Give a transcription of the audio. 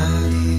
body